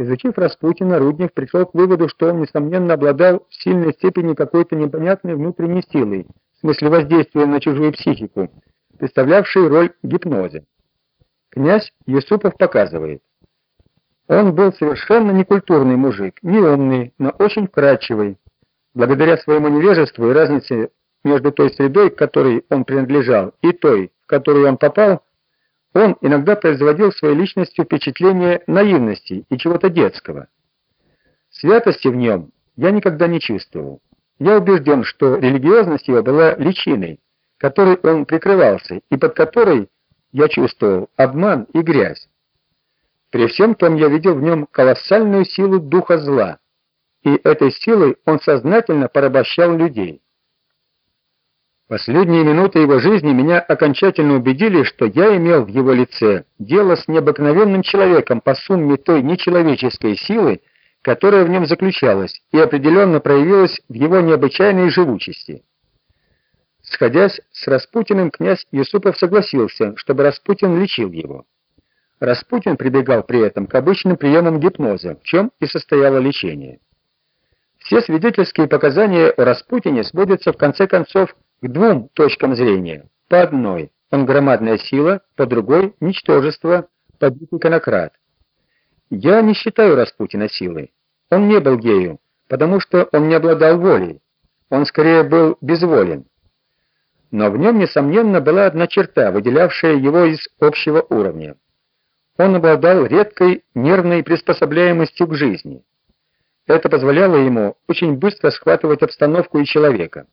Изучив Распутина, Руднев пришел к выводу, что он, несомненно, обладал в сильной степени какой-то непонятной внутренней силой, в смысле воздействия на чужую психику, представлявшей роль гипноза. Князь Юсупов показывает. Он был совершенно некультурный мужик, не умный, но очень вкрадчивый. Благодаря своему невежеству и разнице между той средой, к которой он принадлежал, и той, в которую он попал, он иногда производил своей личностью впечатление наивности и чего-то детского. Святости в нем я никогда не чувствовал. Я убежден, что религиозность его была личиной, которой он прикрывался и под которой я чувствовал обман и грязь. При всем том я видел в нем колоссальную силу духа зла, и этой силой он сознательно порабощал людей. Последние минуты его жизни меня окончательно убедили, что я имел в его лице дело с необыкновенным человеком по сумме той нечеловеческой силы, которая в нем заключалась и определенно проявилась в его необычайной живучести. Сходясь с Распутиным, князь Юсупов согласился, чтобы Распутин лечил его. Распутин прибегал при этом к обычным приемам гипноза, в чем и состояло лечение. Все свидетельские показания о Распутине сводятся в конце концов к двум точкам зрения. По одной он громадная сила, по другой ничтожество, побитый конократ. Я не считаю Распутина силой. Он не был гею, потому что он не обладал волей. Он скорее был безволен. Но в нем несомненно была одна черта, выделявшая его из общего уровня. Он обладал редкой нервной приспособляемостью к жизни. Это позволяло ему очень быстро схватывать обстановку и человека.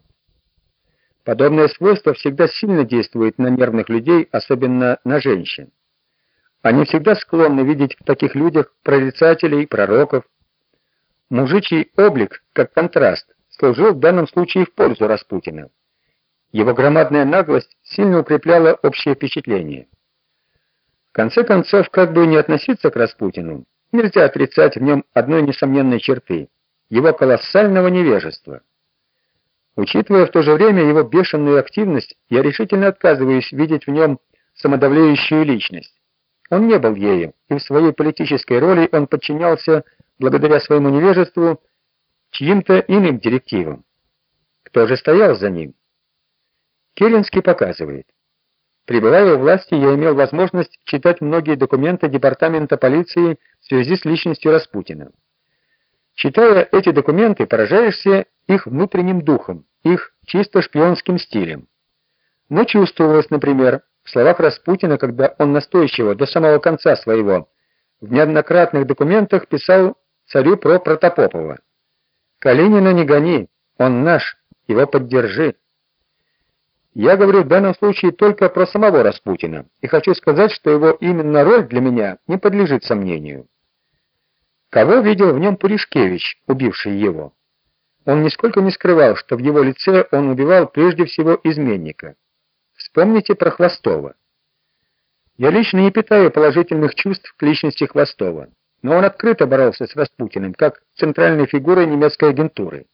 Подобное свойство всегда сильно действует на нервных людей, особенно на женщин. Они всегда склонны видеть в таких людях прорицателей, пророков. Мужичий облик, как контраст, служил в данном случае в пользу Распутина. Его громадная наглость сильно укрепляла общее впечатление. В конце концов, как бы не относиться к Распутину, нельзя отрицать в нем одной несомненной черты его колоссального невежества. Учитывая в то же время его бешеную активность, я решительно отказываюсь видеть в нем самодавляющую личность. Он не был ею, и в своей политической роли он подчинялся, благодаря своему невежеству, чьим-то иным директивам. Кто же стоял за ним? Керенский показывает. Пребывая у власти, я имел возможность читать многие документы департамента полиции в связи с личностью Распутина. Читая эти документы, поражаешься их внутренним духом, их чисто шпионским стилем. Но чувствовалось, например, в словах Распутина, когда он настойчиво до самого конца своего в неоднократных документах писал царю про Протопопова. «Калинина не гони, он наш, его поддержи». Я говорю в данном случае только про самого Распутина, и хочу сказать, что его именно роль для меня не подлежит сомнению. Кого видел в нем Пуришкевич, убивший его? Он нисколько не скрывал, что в его лице он убивал прежде всего изменника. Вспомните про Хвостова. Я лично не питаю положительных чувств к личности Хвостова, но он открыто боролся с Распутиным, как центральной фигурой немецкой агентуры.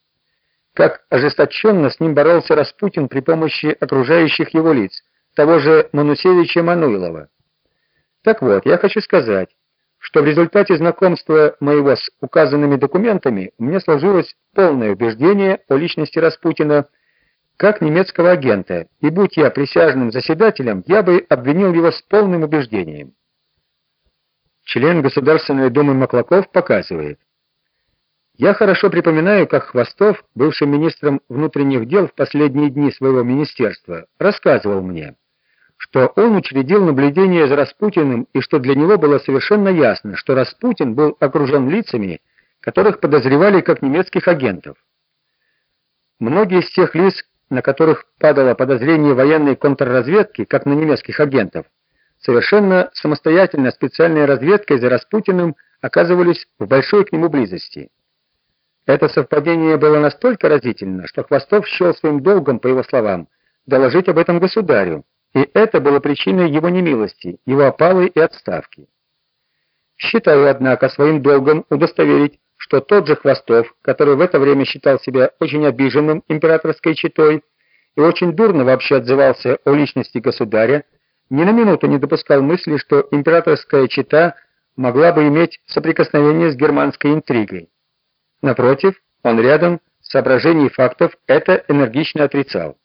Как ожесточенно с ним боролся Распутин при помощи окружающих его лиц, того же Манусевича Мануилова. Так вот, я хочу сказать, что в результате знакомства моего с указанными документами меня сложилось полное убеждение о личности Распутина как немецкого агента, и будь я присяжным заседателем, я бы обвинил его с полным убеждением. Член Государственной Думы Маклаков показывает. Я хорошо припоминаю, как Хвостов, бывший министром внутренних дел в последние дни своего министерства, рассказывал мне, что он учредил наблюдение за Распутиным и что для него было совершенно ясно, что Распутин был окружен лицами, которых подозревали как немецких агентов. Многие из тех лиц, на которых падало подозрение военной контрразведки, как на немецких агентов, совершенно самостоятельно специальной разведкой за Распутиным оказывались в большой к нему близости. Это совпадение было настолько разительно, что Хвостов счел своим долгом, по его словам, доложить об этом государю, и это было причиной его немилости, его опалы и отставки. Считаю, однако, своим долгом удостоверить, что тот же Хвостов, который в это время считал себя очень обиженным императорской четой и очень дурно вообще отзывался о личности государя, ни на минуту не допускал мысли, что императорская чета могла бы иметь соприкосновение с германской интригой. Напротив, он рядом с соображений фактов это энергично отрицал.